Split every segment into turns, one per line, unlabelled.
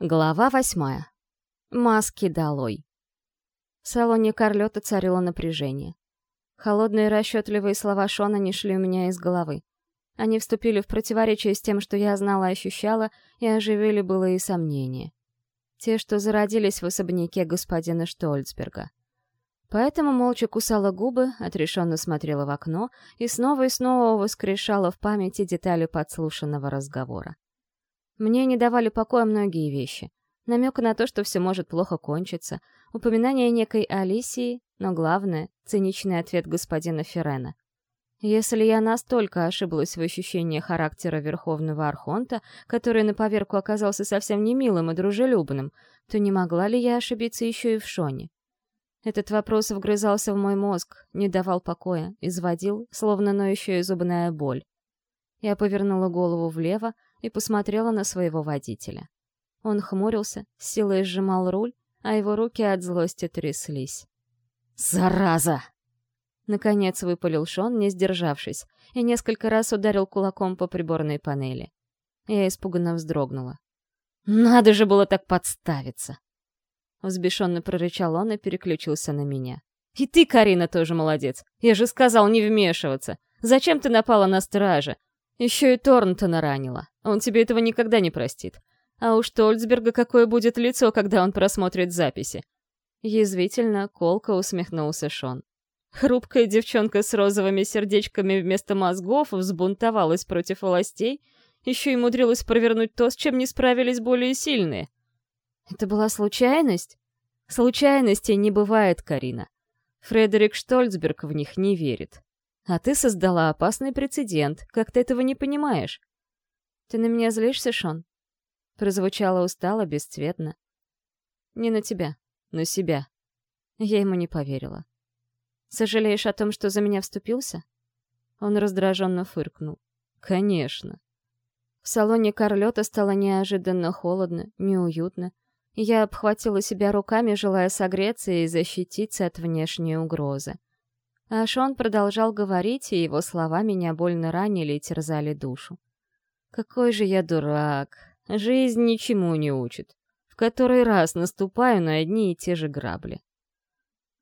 Глава восьмая. Маски долой. В салоне Карлета царило напряжение. Холодные расчетливые слова Шона не шли у меня из головы. Они вступили в противоречие с тем, что я знала и ощущала, и оживили было и сомнения. Те, что зародились в особняке господина Штольцберга. Поэтому молча кусала губы, отрешенно смотрела в окно и снова и снова воскрешала в памяти детали подслушанного разговора. Мне не давали покоя многие вещи. Намек на то, что все может плохо кончиться, упоминание некой Алисии, но главное — циничный ответ господина Феррена. Если я настолько ошиблась в ощущении характера Верховного Архонта, который на поверку оказался совсем не милым и дружелюбным, то не могла ли я ошибиться еще и в Шоне? Этот вопрос вгрызался в мой мозг, не давал покоя, изводил, словно ноющая зубная боль. Я повернула голову влево, и посмотрела на своего водителя. Он хмурился, силой сжимал руль, а его руки от злости тряслись. «Зараза!» Наконец выпалил Шон, не сдержавшись, и несколько раз ударил кулаком по приборной панели. Я испуганно вздрогнула. «Надо же было так подставиться!» Взбешенно прорычал он и переключился на меня. «И ты, Карина, тоже молодец! Я же сказал не вмешиваться! Зачем ты напала на стража? Еще и Торнтона ранила. Он тебе этого никогда не простит. А уж Тольцберга какое будет лицо, когда он просмотрит записи. Язвительно, колко усмехнулся Шон. Хрупкая девчонка с розовыми сердечками вместо мозгов взбунтовалась против властей, еще и умудрилась провернуть то, с чем не справились более сильные. Это была случайность? Случайностей не бывает, Карина. Фредерик Штольцберг в них не верит. А ты создала опасный прецедент, как ты этого не понимаешь. Ты на меня злишься, Шон? Прозвучало устало, бесцветно. Не на тебя, на себя. Я ему не поверила. Сожалеешь о том, что за меня вступился? Он раздраженно фыркнул. Конечно. В салоне Карлета стало неожиданно холодно, неуютно. Я обхватила себя руками, желая согреться и защититься от внешней угрозы. А Шон продолжал говорить, и его слова меня больно ранили и терзали душу. «Какой же я дурак! Жизнь ничему не учит. В который раз наступаю на одни и те же грабли».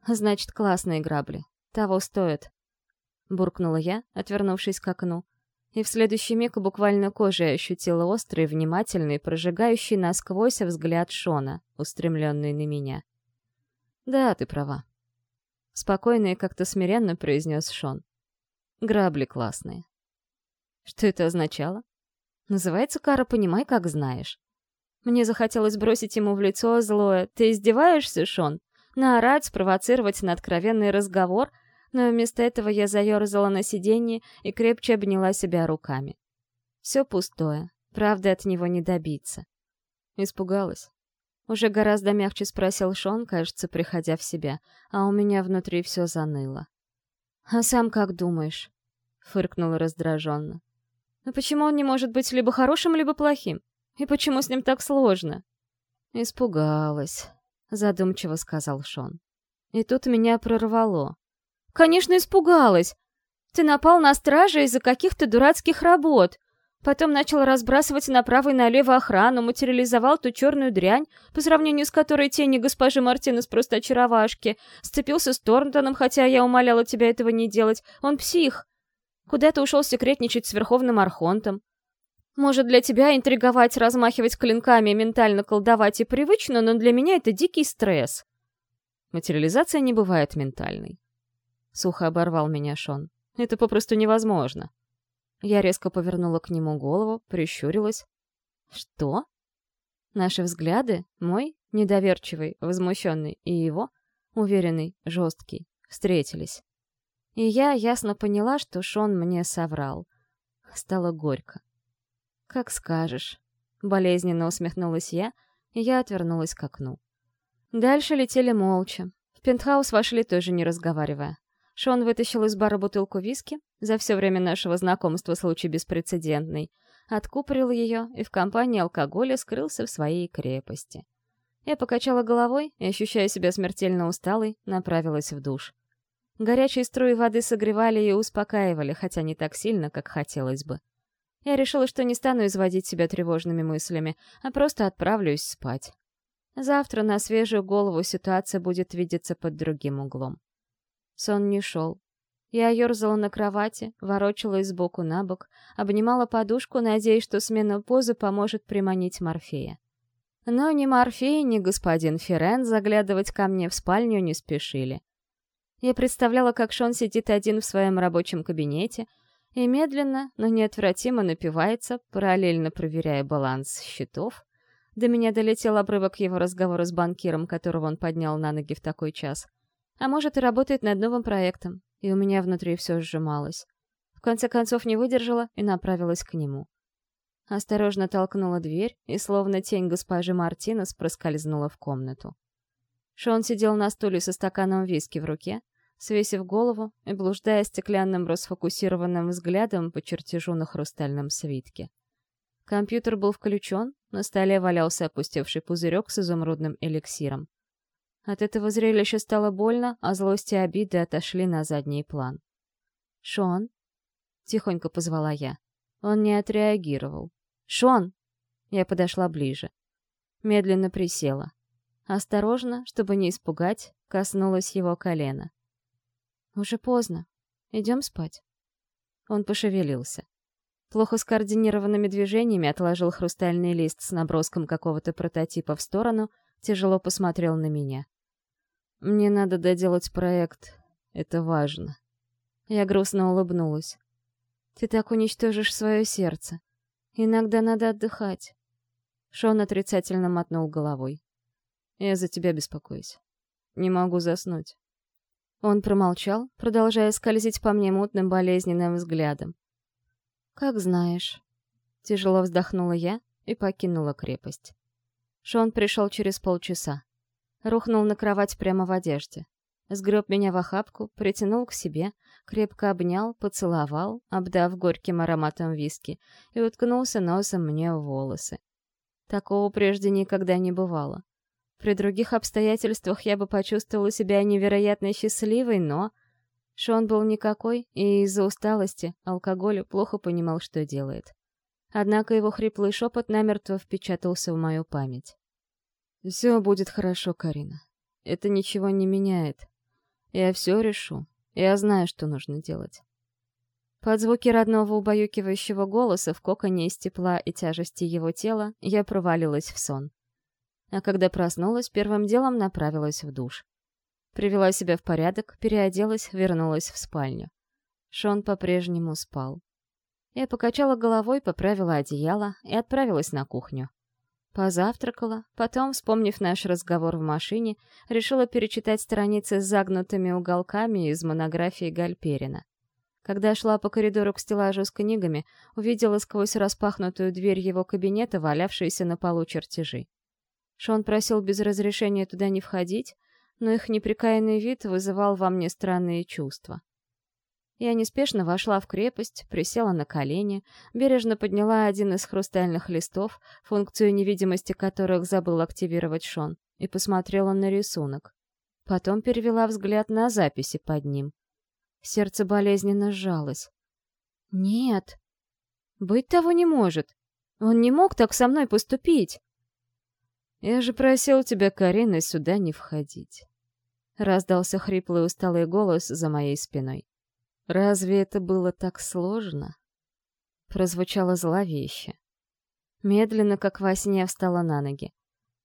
«Значит, классные грабли. Того стоят», — буркнула я, отвернувшись к окну, и в следующий миг буквально кожей ощутила острый, внимательный, прожигающий насквозь взгляд Шона, устремленный на меня. «Да, ты права. Спокойно и как-то смиренно произнес Шон. Грабли классные. Что это означало? Называется кара «Понимай, как знаешь». Мне захотелось бросить ему в лицо злое «Ты издеваешься, Шон?» Наорать, спровоцировать на откровенный разговор, но вместо этого я заерзала на сиденье и крепче обняла себя руками. Все пустое, правда от него не добиться. Испугалась. Уже гораздо мягче спросил Шон, кажется, приходя в себя, а у меня внутри все заныло. «А сам как думаешь?» — фыркнула раздраженно. «Но почему он не может быть либо хорошим, либо плохим? И почему с ним так сложно?» «Испугалась», — задумчиво сказал Шон. И тут меня прорвало. «Конечно, испугалась! Ты напал на стража из-за каких-то дурацких работ. Потом начал разбрасывать направо и налево охрану, материализовал ту черную дрянь, по сравнению с которой тени госпожи Мартинес просто очаровашки. Сцепился с Торнтоном, хотя я умоляла тебя этого не делать. Он псих. Куда-то ушел секретничать с Верховным Архонтом. Может, для тебя интриговать, размахивать клинками, ментально колдовать и привычно, но для меня это дикий стресс. Материализация не бывает ментальной. Сухо оборвал меня Шон. Это попросту невозможно. Я резко повернула к нему голову, прищурилась. «Что?» Наши взгляды, мой, недоверчивый, возмущенный, и его, уверенный, жесткий, встретились. И я ясно поняла, что Шон мне соврал. Стало горько. «Как скажешь», — болезненно усмехнулась я, и я отвернулась к окну. Дальше летели молча. В пентхаус вошли тоже не разговаривая. Шон вытащил из бара бутылку виски, за все время нашего знакомства случай беспрецедентный, откупорил ее и в компании алкоголя скрылся в своей крепости. Я покачала головой и, ощущая себя смертельно усталой, направилась в душ. Горячие струи воды согревали и успокаивали, хотя не так сильно, как хотелось бы. Я решила, что не стану изводить себя тревожными мыслями, а просто отправлюсь спать. Завтра на свежую голову ситуация будет видеться под другим углом. Сон не шел. Я ерзала на кровати, ворочалась сбоку на бок, обнимала подушку, надеясь, что смена позы поможет приманить Морфея. Но ни Морфей, ни господин Ферен заглядывать ко мне в спальню не спешили. Я представляла, как Шон сидит один в своем рабочем кабинете и медленно, но неотвратимо напивается, параллельно проверяя баланс счетов. До меня долетел обрывок его разговора с банкиром, которого он поднял на ноги в такой час. А может, и работает над новым проектом, и у меня внутри все сжималось. В конце концов не выдержала и направилась к нему. Осторожно толкнула дверь и, словно тень госпожи Мартинес, проскользнула в комнату. Шон сидел на стуле со стаканом виски в руке, свесив голову и блуждая стеклянным расфокусированным взглядом по чертежу на хрустальном свитке. Компьютер был включен, на столе валялся опустевший пузырек с изумрудным эликсиром. От этого зрелища стало больно, а злость и обиды отошли на задний план. «Шон?» — тихонько позвала я. Он не отреагировал. «Шон!» Я подошла ближе. Медленно присела. Осторожно, чтобы не испугать, коснулась его колена. «Уже поздно. Идем спать». Он пошевелился. Плохо скоординированными движениями отложил хрустальный лист с наброском какого-то прототипа в сторону, тяжело посмотрел на меня. «Мне надо доделать проект. Это важно». Я грустно улыбнулась. «Ты так уничтожишь свое сердце. Иногда надо отдыхать». Шон отрицательно мотнул головой. «Я за тебя беспокоюсь. Не могу заснуть. Он промолчал, продолжая скользить по мне мутным болезненным взглядом. «Как знаешь». Тяжело вздохнула я и покинула крепость. Шон пришел через полчаса. Рухнул на кровать прямо в одежде. Сгреб меня в охапку, притянул к себе, крепко обнял, поцеловал, обдав горьким ароматом виски, и уткнулся носом мне в волосы. Такого прежде никогда не бывало. При других обстоятельствах я бы почувствовала себя невероятно счастливой, но... Шон был никакой, и из-за усталости, алкоголя плохо понимал, что делает. Однако его хриплый шепот намертво впечатался в мою память. «Все будет хорошо, Карина. Это ничего не меняет. Я все решу. Я знаю, что нужно делать». Под звуки родного убаюкивающего голоса в коконе из тепла и тяжести его тела я провалилась в сон а когда проснулась, первым делом направилась в душ. Привела себя в порядок, переоделась, вернулась в спальню. Шон по-прежнему спал. Я покачала головой, поправила одеяло и отправилась на кухню. Позавтракала, потом, вспомнив наш разговор в машине, решила перечитать страницы с загнутыми уголками из монографии Гальперина. Когда шла по коридору к стеллажу с книгами, увидела сквозь распахнутую дверь его кабинета валявшиеся на полу чертежи. Шон просил без разрешения туда не входить, но их неприкаянный вид вызывал во мне странные чувства. Я неспешно вошла в крепость, присела на колени, бережно подняла один из хрустальных листов, функцию невидимости которых забыл активировать Шон, и посмотрела на рисунок. Потом перевела взгляд на записи под ним. Сердце болезненно сжалось. «Нет, быть того не может. Он не мог так со мной поступить!» «Я же просил тебя, Карина, сюда не входить». Раздался хриплый усталый голос за моей спиной. «Разве это было так сложно?» Прозвучало зловеще. Медленно, как во сне, встала на ноги.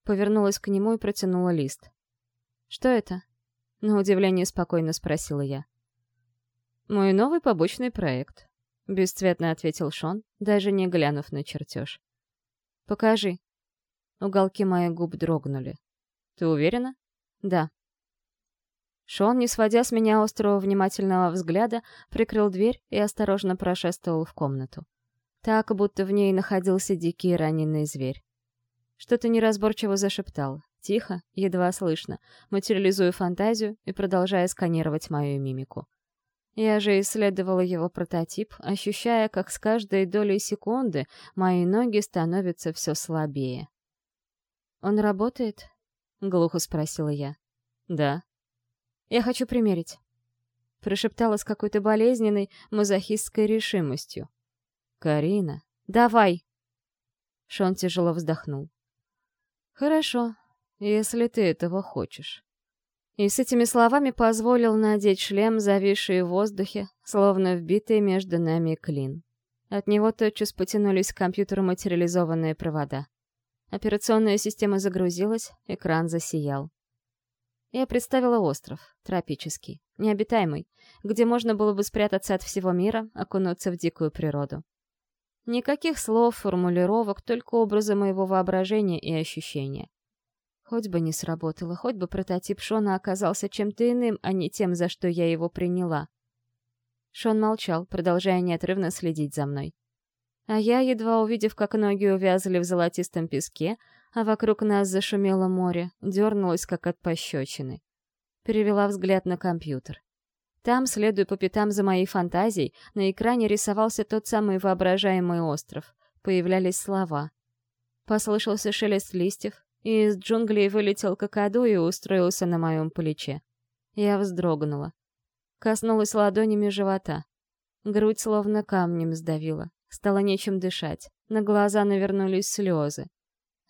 Повернулась к нему и протянула лист. «Что это?» На удивление спокойно спросила я. «Мой новый побочный проект», — бесцветно ответил Шон, даже не глянув на чертеж. «Покажи», Уголки моих губ дрогнули. «Ты уверена?» «Да». Шон, не сводя с меня острого внимательного взгляда, прикрыл дверь и осторожно прошествовал в комнату. Так, будто в ней находился дикий раненый зверь. Что-то неразборчиво зашептал, тихо, едва слышно, материализуя фантазию и продолжая сканировать мою мимику. Я же исследовала его прототип, ощущая, как с каждой долей секунды мои ноги становятся все слабее. «Он работает?» — глухо спросила я. «Да». «Я хочу примерить», — прошептала с какой-то болезненной мазохистской решимостью. «Карина, Давай!» Шон тяжело вздохнул. «Хорошо, если ты этого хочешь». И с этими словами позволил надеть шлем, зависший в воздухе, словно вбитый между нами клин. От него тотчас потянулись к компьютеру материализованные провода. Операционная система загрузилась, экран засиял. Я представила остров, тропический, необитаемый, где можно было бы спрятаться от всего мира, окунуться в дикую природу. Никаких слов, формулировок, только образы моего воображения и ощущения. Хоть бы не сработало, хоть бы прототип Шона оказался чем-то иным, а не тем, за что я его приняла. Шон молчал, продолжая неотрывно следить за мной. А я, едва увидев, как ноги увязли в золотистом песке, а вокруг нас зашумело море, дернулась, как от пощечины. Перевела взгляд на компьютер. Там, следуя по пятам за моей фантазией, на экране рисовался тот самый воображаемый остров. Появлялись слова. Послышался шелест листьев, и из джунглей вылетел какаду и устроился на моем плече. Я вздрогнула. Коснулась ладонями живота. Грудь словно камнем сдавила. Стало нечем дышать. На глаза навернулись слезы.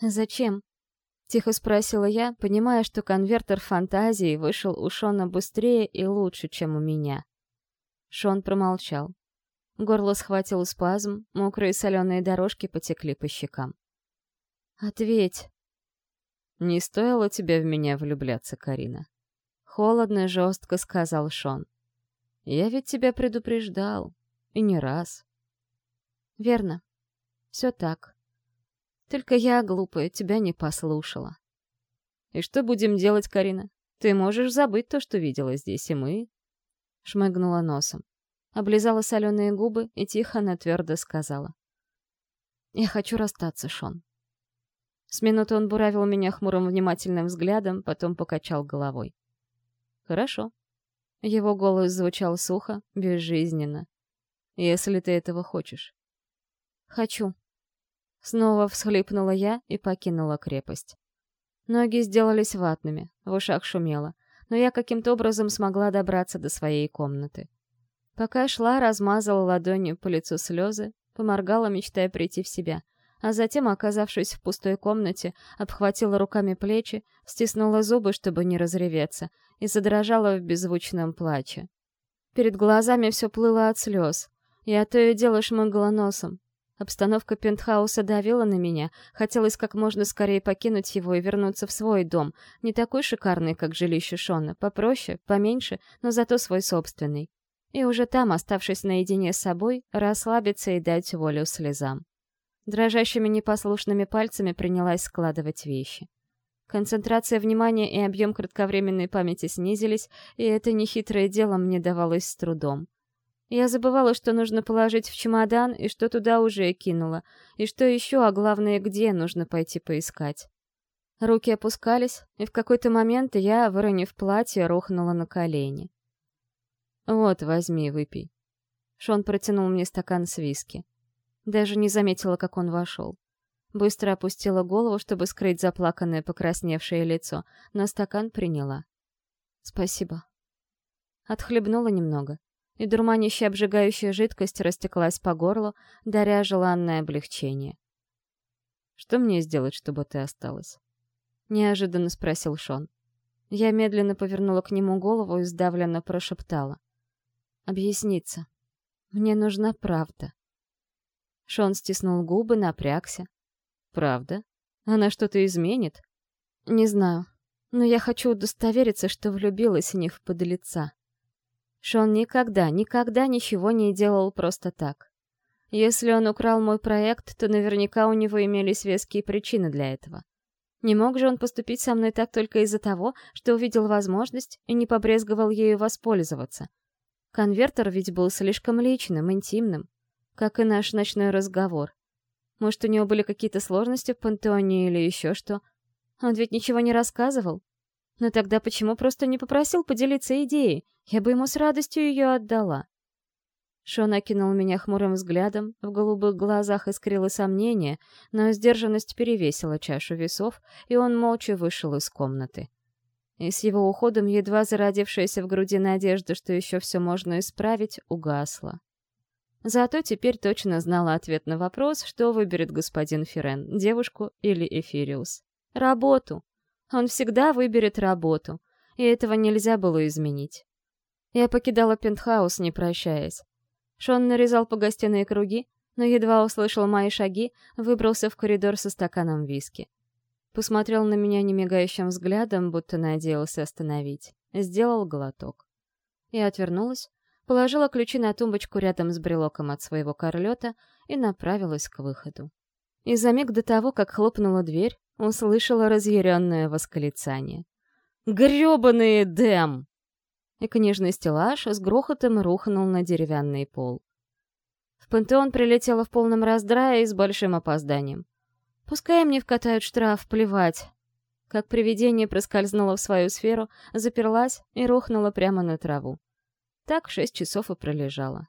«Зачем?» — тихо спросила я, понимая, что конвертер фантазии вышел у Шона быстрее и лучше, чем у меня. Шон промолчал. Горло схватил спазм, мокрые соленые дорожки потекли по щекам. «Ответь!» «Не стоило тебе в меня влюбляться, Карина?» Холодно, жестко сказал Шон. «Я ведь тебя предупреждал. И не раз. Верно. Все так. Только я, глупая, тебя не послушала. И что будем делать, Карина? Ты можешь забыть то, что видела здесь, и мы... Шмыгнула носом. Облизала соленые губы и тихо, но твердо сказала. Я хочу расстаться, Шон. С минуты он буравил меня хмурым внимательным взглядом, потом покачал головой. Хорошо. Его голос звучал сухо, безжизненно. Если ты этого хочешь. «Хочу». Снова всхлипнула я и покинула крепость. Ноги сделались ватными, в ушах шумело, но я каким-то образом смогла добраться до своей комнаты. Пока шла, размазала ладонью по лицу слезы, поморгала, мечтая прийти в себя, а затем, оказавшись в пустой комнате, обхватила руками плечи, стиснула зубы, чтобы не разреветься, и задрожала в беззвучном плаче. Перед глазами все плыло от слез. Я то и дело шмыгала носом, Обстановка пентхауса давила на меня, хотелось как можно скорее покинуть его и вернуться в свой дом, не такой шикарный, как жилище Шона, попроще, поменьше, но зато свой собственный. И уже там, оставшись наедине с собой, расслабиться и дать волю слезам. Дрожащими непослушными пальцами принялась складывать вещи. Концентрация внимания и объем кратковременной памяти снизились, и это нехитрое дело мне давалось с трудом. Я забывала, что нужно положить в чемодан, и что туда уже кинула, и что еще, а главное, где нужно пойти поискать. Руки опускались, и в какой-то момент я, выронив платье, рухнула на колени. «Вот, возьми, выпей». Шон протянул мне стакан с виски. Даже не заметила, как он вошел. Быстро опустила голову, чтобы скрыть заплаканное покрасневшее лицо, но стакан приняла. «Спасибо». Отхлебнула немного и дурманящая обжигающая жидкость растеклась по горлу, даря желанное облегчение. «Что мне сделать, чтобы ты осталась?» — неожиданно спросил Шон. Я медленно повернула к нему голову и сдавленно прошептала. «Объясниться. Мне нужна правда». Шон стиснул губы, напрягся. «Правда? Она что-то изменит?» «Не знаю, но я хочу удостовериться, что влюбилась в подлеца». Шон никогда, никогда ничего не делал просто так. Если он украл мой проект, то наверняка у него имелись веские причины для этого. Не мог же он поступить со мной так только из-за того, что увидел возможность и не побрезговал ею воспользоваться. Конвертер ведь был слишком личным, интимным, как и наш ночной разговор. Может, у него были какие-то сложности в пантеоне или еще что? Он ведь ничего не рассказывал. Но тогда почему просто не попросил поделиться идеей? Я бы ему с радостью ее отдала. Шон окинул меня хмурым взглядом, в голубых глазах искрило сомнение, но сдержанность перевесила чашу весов, и он молча вышел из комнаты. И с его уходом едва зародившаяся в груди надежда, что еще все можно исправить, угасла. Зато теперь точно знала ответ на вопрос, что выберет господин Ферен, девушку или Эфириус. Работу. Он всегда выберет работу, и этого нельзя было изменить. Я покидала пентхаус, не прощаясь. Шон нарезал по гостиной круги, но едва услышал мои шаги, выбрался в коридор со стаканом виски. Посмотрел на меня немигающим взглядом, будто надеялся остановить. Сделал глоток. Я отвернулась, положила ключи на тумбочку рядом с брелоком от своего корлета и направилась к выходу. И за миг до того, как хлопнула дверь, услышала разъяренное восклицание. «Грёбаный Дэм!» И книжный стеллаж с грохотом рухнул на деревянный пол. В пантеон прилетела в полном раздрае и с большим опозданием. Пускай мне вкатают штраф, плевать. Как привидение проскользнула в свою сферу, заперлась и рухнула прямо на траву. Так шесть часов и пролежала.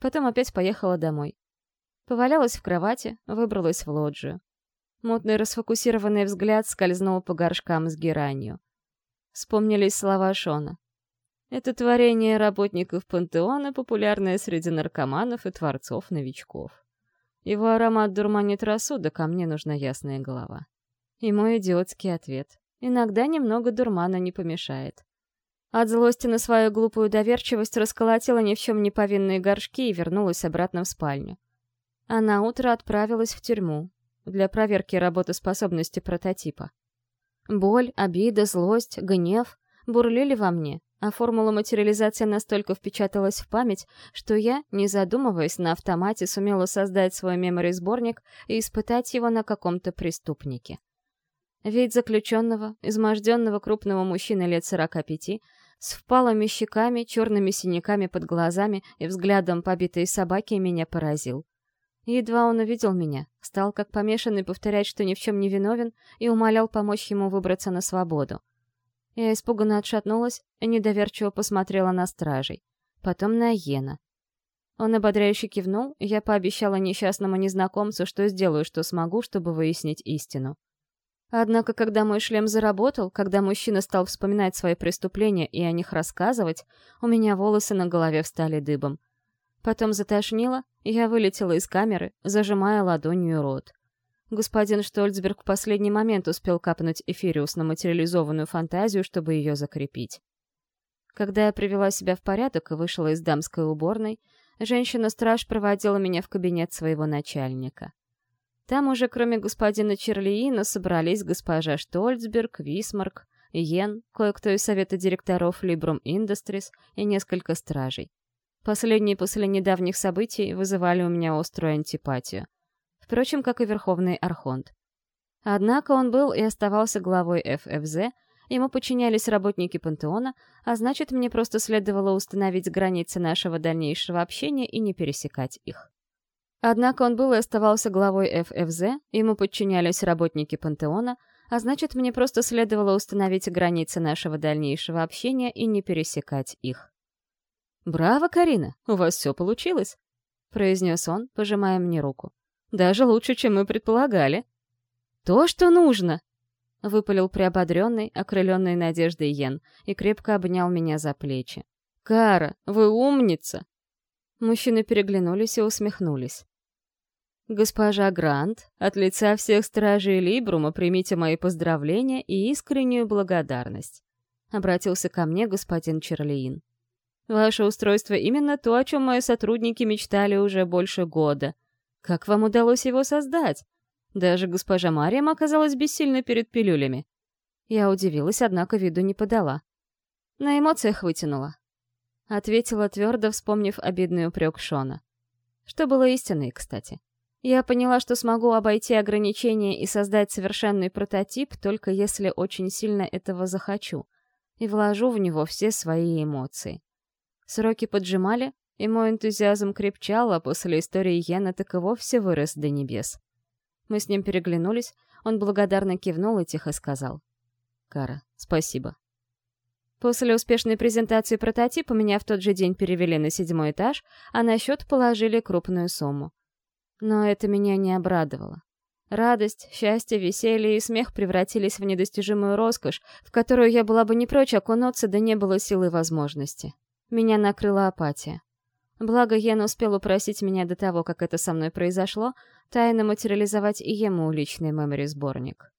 Потом опять поехала домой. Повалялась в кровати, выбралась в лоджию. Мутный расфокусированный взгляд скользнул по горшкам с геранью. Вспомнились слова Шона. Это творение работников пантеона, популярное среди наркоманов и творцов-новичков. Его аромат дурманит рассудок, а мне нужна ясная голова. И мой идиотский ответ. Иногда немного дурмана не помешает. От злости на свою глупую доверчивость расколотила ни в чем не повинные горшки и вернулась обратно в спальню. А на утро отправилась в тюрьму для проверки работоспособности прототипа. Боль, обида, злость, гнев бурлили во мне, а формула материализации настолько впечаталась в память, что я, не задумываясь, на автомате сумела создать свой мемори-сборник и испытать его на каком-то преступнике. Вид заключенного, изможденного крупного мужчины лет сорока пяти, с впалыми щеками, черными синяками под глазами и взглядом побитой собаки меня поразил. Едва он увидел меня, стал как помешанный повторять, что ни в чем не виновен, и умолял помочь ему выбраться на свободу. Я испуганно отшатнулась и недоверчиво посмотрела на стражей, потом на Йена. Он ободряюще кивнул, и я пообещала несчастному незнакомцу, что сделаю, что смогу, чтобы выяснить истину. Однако, когда мой шлем заработал, когда мужчина стал вспоминать свои преступления и о них рассказывать, у меня волосы на голове встали дыбом. Потом затошнило, и я вылетела из камеры, зажимая ладонью рот. Господин Штольцберг в последний момент успел капнуть эфириус на материализованную фантазию, чтобы ее закрепить. Когда я привела себя в порядок и вышла из дамской уборной, женщина-страж проводила меня в кабинет своего начальника. Там уже кроме господина Черлиина собрались госпожа Штольцберг, Висмарк, Йен, кое-кто из совета директоров Librum Industries и несколько стражей. Последние после недавних событий вызывали у меня острую антипатию. Впрочем, как и Верховный Архонт. Однако он был и оставался главой ФФЗ, ему подчинялись работники Пантеона, а значит, мне просто следовало установить границы нашего дальнейшего общения и не пересекать их. Однако он был и оставался главой ФФЗ, ему подчинялись работники Пантеона, а значит, мне просто следовало установить границы нашего дальнейшего общения и не пересекать их. «Браво, Карина, у вас все получилось», — произнес он, пожимая мне руку. «Даже лучше, чем мы предполагали». «То, что нужно!» — выпалил приободренный, окрыленный надеждой Йен и крепко обнял меня за плечи. «Кара, вы умница!» Мужчины переглянулись и усмехнулись. «Госпожа Грант, от лица всех стражей Либрума примите мои поздравления и искреннюю благодарность», — обратился ко мне господин Черлиин. «Ваше устройство именно то, о чем мои сотрудники мечтали уже больше года. Как вам удалось его создать? Даже госпожа Мариям оказалась бессильной перед пилюлями». Я удивилась, однако виду не подала. На эмоциях вытянула. Ответила твердо, вспомнив обидный упрек Шона. Что было истиной, кстати. Я поняла, что смогу обойти ограничения и создать совершенный прототип, только если очень сильно этого захочу, и вложу в него все свои эмоции. Сроки поджимали, и мой энтузиазм крепчал, а после истории Йена так и вовсе вырос до небес. Мы с ним переглянулись, он благодарно кивнул и тихо сказал. «Кара, спасибо». После успешной презентации прототипа меня в тот же день перевели на седьмой этаж, а на счет положили крупную сумму. Но это меня не обрадовало. Радость, счастье, веселье и смех превратились в недостижимую роскошь, в которую я была бы не прочь окунуться, да не было силы возможности. Меня накрыла апатия. Благо, Йен успел упросить меня до того, как это со мной произошло, тайно материализовать и ему личный мемори-сборник.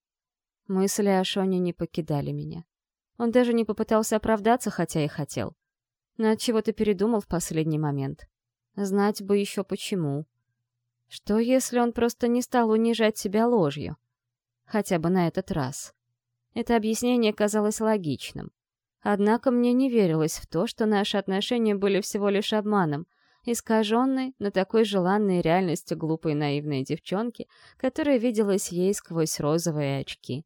Мысли о Шоне не покидали меня. Он даже не попытался оправдаться, хотя и хотел. Но от чего то передумал в последний момент. Знать бы еще почему. Что, если он просто не стал унижать себя ложью? Хотя бы на этот раз. Это объяснение казалось логичным. Однако мне не верилось в то, что наши отношения были всего лишь обманом, искаженной, но такой желанной реальностью глупой наивной девчонки, которая виделась ей сквозь розовые очки.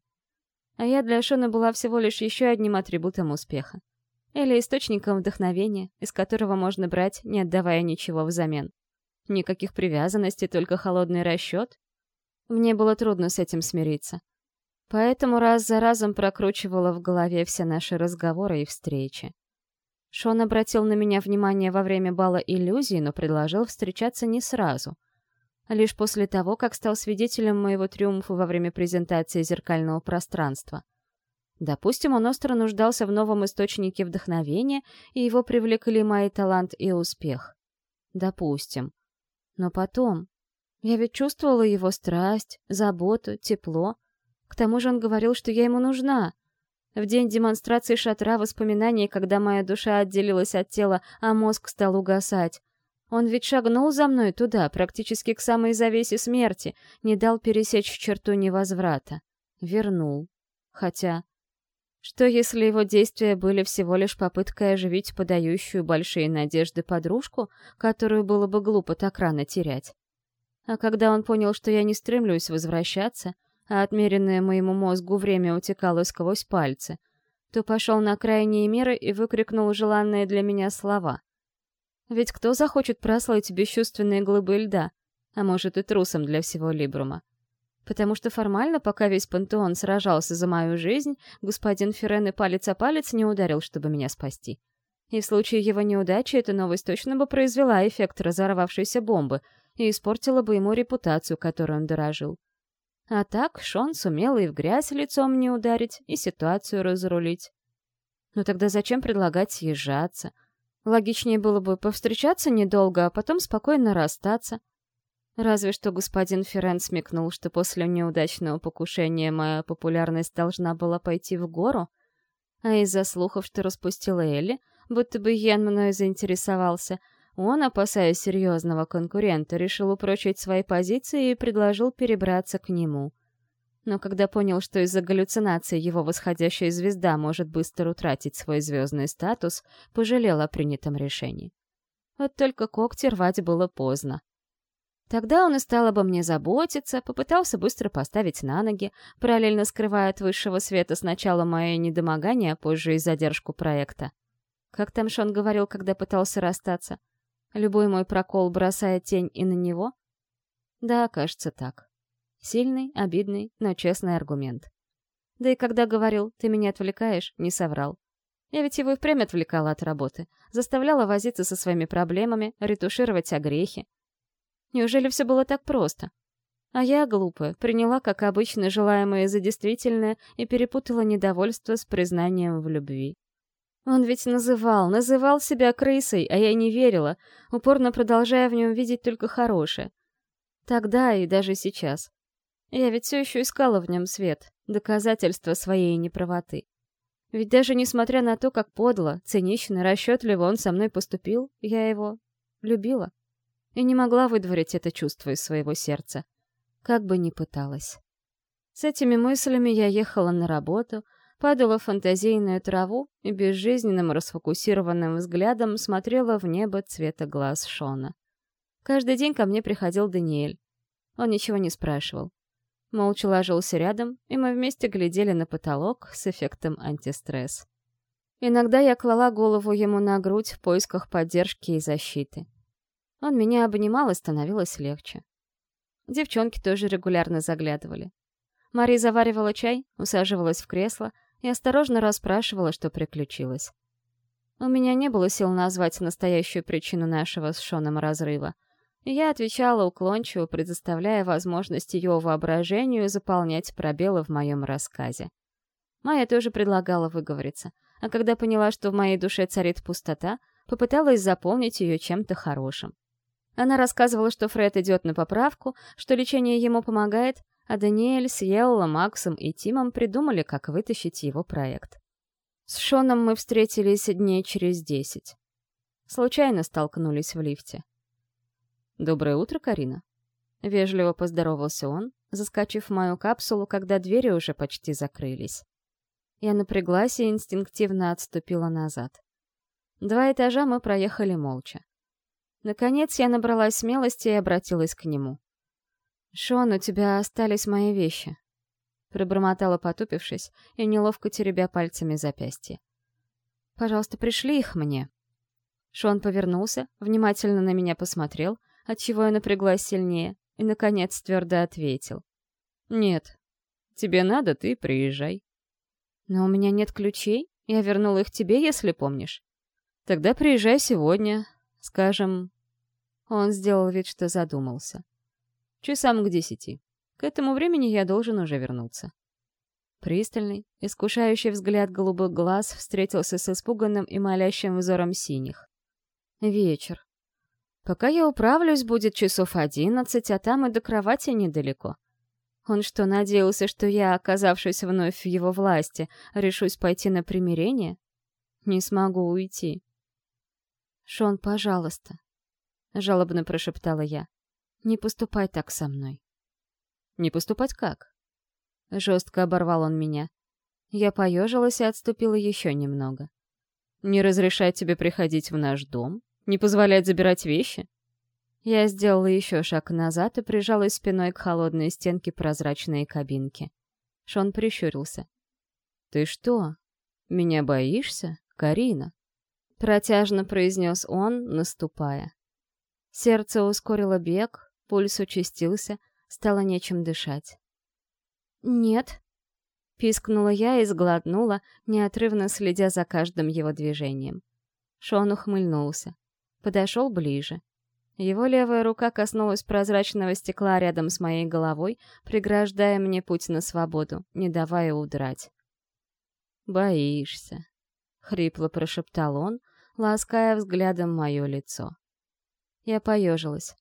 А я для Шона была всего лишь еще одним атрибутом успеха. Или источником вдохновения, из которого можно брать, не отдавая ничего взамен. Никаких привязанностей, только холодный расчет. Мне было трудно с этим смириться. Поэтому раз за разом прокручивала в голове все наши разговоры и встречи. Шон обратил на меня внимание во время бала иллюзий, но предложил встречаться не сразу. Лишь после того, как стал свидетелем моего триумфа во время презентации зеркального пространства. Допустим, он остро нуждался в новом источнике вдохновения, и его привлекли мои талант и успех. Допустим. Но потом... Я ведь чувствовала его страсть, заботу, тепло, к тому же он говорил, что я ему нужна. В день демонстрации шатра воспоминаний, когда моя душа отделилась от тела, а мозг стал угасать. Он ведь шагнул за мной туда, практически к самой завесе смерти, не дал пересечь черту невозврата. Вернул. Хотя... Что если его действия были всего лишь попыткой оживить подающую большие надежды подружку, которую было бы глупо так рано терять? А когда он понял, что я не стремлюсь возвращаться, а отмеренное моему мозгу время утекало сквозь пальцы, то пошел на крайние меры и выкрикнул желанные для меня слова. Ведь кто захочет прослыть бесчувственные глыбы льда, а может и трусом для всего Либрума? Потому что формально, пока весь пантеон сражался за мою жизнь, господин Ферен и палец о палец не ударил, чтобы меня спасти. И в случае его неудачи эта новость точно бы произвела эффект разорвавшейся бомбы и испортила бы ему репутацию, которой он дорожил. А так Шон сумел и в грязь лицом не ударить, и ситуацию разрулить. Но тогда зачем предлагать съезжаться? Логичнее было бы повстречаться недолго, а потом спокойно расстаться. Разве что господин Ферен смекнул, что после неудачного покушения моя популярность должна была пойти в гору, а из-за слухов, что распустила Элли, будто бы Йен мною заинтересовался — он, опасаясь серьезного конкурента, решил упрочить свои позиции и предложил перебраться к нему. Но когда понял, что из-за галлюцинации его восходящая звезда может быстро утратить свой звездный статус, пожалел о принятом решении. Вот только когти рвать было поздно. Тогда он и стал обо мне заботиться, попытался быстро поставить на ноги, параллельно скрывая от высшего света сначала мое недомогание, а позже и задержку проекта. Как там Шон говорил, когда пытался расстаться — Любой мой прокол бросает тень и на него? Да, кажется так. Сильный, обидный, но честный аргумент. Да и когда говорил «ты меня отвлекаешь», не соврал. Я ведь его и впрямь отвлекала от работы, заставляла возиться со своими проблемами, ретушировать огрехи. Неужели все было так просто? А я, глупая, приняла, как обычно, желаемое за действительное и перепутала недовольство с признанием в любви. Он ведь называл, называл себя крысой, а я не верила, упорно продолжая в нем видеть только хорошее. Тогда и даже сейчас. Я ведь все еще искала в нем свет, доказательства своей неправоты. Ведь даже несмотря на то, как подло, цинично, расчетливо он со мной поступил, я его любила. И не могла выдворить это чувство из своего сердца. Как бы ни пыталась. С этими мыслями я ехала на работу — падала в фантазийную траву и безжизненным расфокусированным взглядом смотрела в небо цвета глаз Шона. Каждый день ко мне приходил Даниэль. Он ничего не спрашивал. Молча ложился рядом, и мы вместе глядели на потолок с эффектом антистресс. Иногда я клала голову ему на грудь в поисках поддержки и защиты. Он меня обнимал, и становилось легче. Девчонки тоже регулярно заглядывали. Мари заваривала чай, усаживалась в кресло, и осторожно расспрашивала, что приключилось. У меня не было сил назвать настоящую причину нашего с Шоном разрыва. Я отвечала уклончиво, предоставляя возможность ее воображению заполнять пробелы в моем рассказе. Майя тоже предлагала выговориться, а когда поняла, что в моей душе царит пустота, Попыталась заполнить ее чем-то хорошим. Она рассказывала, что Фред идет на поправку, что лечение ему помогает, а Даниэль с Йелло, Максом и Тимом придумали, как вытащить его проект. С Шоном мы встретились дней через десять. Случайно столкнулись в лифте. «Доброе утро, Карина», — вежливо поздоровался он, заскочив в мою капсулу, когда двери уже почти закрылись. Я напряглась и инстинктивно отступила назад. Два этажа мы проехали молча. Наконец я набралась смелости и обратилась к нему. «Шон, у тебя остались мои вещи», — пробормотала, потупившись, и неловко теребя пальцами запястье. «Пожалуйста, пришли их мне». Шон повернулся, внимательно на меня посмотрел, отчего я напряглась сильнее, и, наконец, твердо ответил. «Нет. Тебе надо, ты приезжай». «Но у меня нет ключей. Я вернула их тебе, если помнишь». «Тогда приезжай сегодня, скажем...» Он сделал вид, что задумался. Часам к десяти. К этому времени я должен уже вернуться. Пристальный, искушающий взгляд голубых глаз встретился с испуганным и молящим взором синих. Вечер. Пока я управлюсь, будет часов одиннадцать, а там и до кровати недалеко. Он что, надеялся, что я, оказавшись вновь в его власти, решусь пойти на примирение? Не смогу уйти. «Шон, пожалуйста», — жалобно прошептала я. Не поступай так со мной. Не поступать как? Жестко оборвал он меня. Я поежилась и отступила еще немного. Не разрешать тебе приходить в наш дом? Не позволять забирать вещи? Я сделала еще шаг назад и прижалась спиной к холодной стенке прозрачной кабинки. Шон прищурился. «Ты что, меня боишься, Карина?» Протяжно произнес он, наступая. Сердце ускорило бег, Пульс участился, стало нечем дышать. «Нет», — пискнула я и сглотнула, неотрывно следя за каждым его движением. Шон ухмыльнулся. Подошел ближе. Его левая рука коснулась прозрачного стекла рядом с моей головой, преграждая мне путь на свободу, не давая удрать. «Боишься», — хрипло прошептал он, лаская взглядом мое лицо. Я поежилась.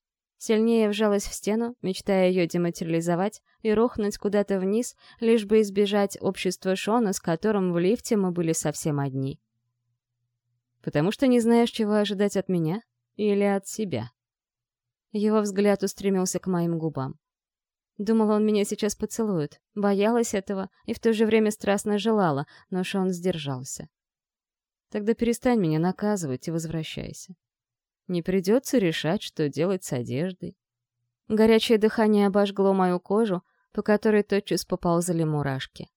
Сильнее вжалась в стену, мечтая ее дематериализовать и рухнуть куда-то вниз, лишь бы избежать общества Шона, с которым в лифте мы были совсем одни. «Потому что не знаешь, чего ожидать от меня или от себя?» Его взгляд устремился к моим губам. Думала, он меня сейчас поцелует. Боялась этого и в то же время страстно желала, но Шон сдержался. «Тогда перестань меня наказывать и возвращайся. Не придется решать, что делать с одеждой. Горячее дыхание обожгло мою кожу, по которой тотчас поползали мурашки.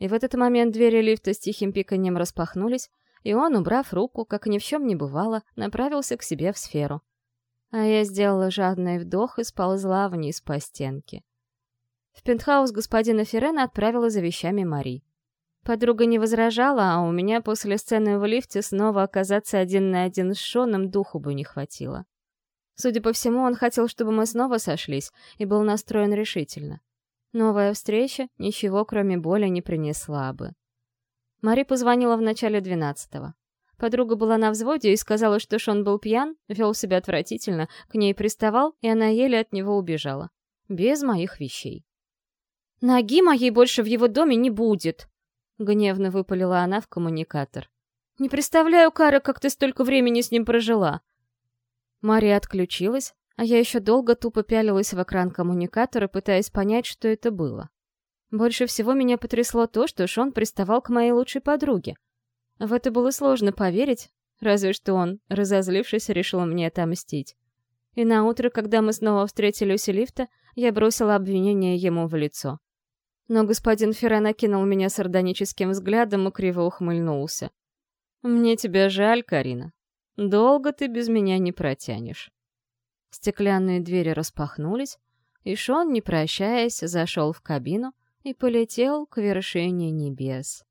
И в этот момент двери лифта с тихим пиканьем распахнулись, и он, убрав руку, как ни в чем не бывало, направился к себе в сферу. А я сделала жадный вдох и сползла вниз по стенке. В пентхаус господина Ферена отправила за вещами Мари. Подруга не возражала, а у меня после сцены в лифте снова оказаться один на один с Шоном духу бы не хватило. Судя по всему, он хотел, чтобы мы снова сошлись, и был настроен решительно. Новая встреча ничего, кроме боли, не принесла бы. Мари позвонила в начале двенадцатого. Подруга была на взводе и сказала, что Шон был пьян, вел себя отвратительно, к ней приставал, и она еле от него убежала. Без моих вещей. «Ноги моей больше в его доме не будет!» — гневно выпалила она в коммуникатор. «Не представляю, Кара, как ты столько времени с ним прожила!» Мария отключилась, а я еще долго тупо пялилась в экран коммуникатора, пытаясь понять, что это было. Больше всего меня потрясло то, что Шон приставал к моей лучшей подруге. В это было сложно поверить, разве что он, разозлившись, решил мне отомстить. И на утро, когда мы снова встретились у лифта, я бросила обвинение ему в лицо. Но господин Феррен окинул меня сардоническим взглядом и криво ухмыльнулся. «Мне тебя жаль, Карина. Долго ты без меня не протянешь». Стеклянные двери распахнулись, и Шон, не прощаясь, зашел в кабину и полетел к вершине небес.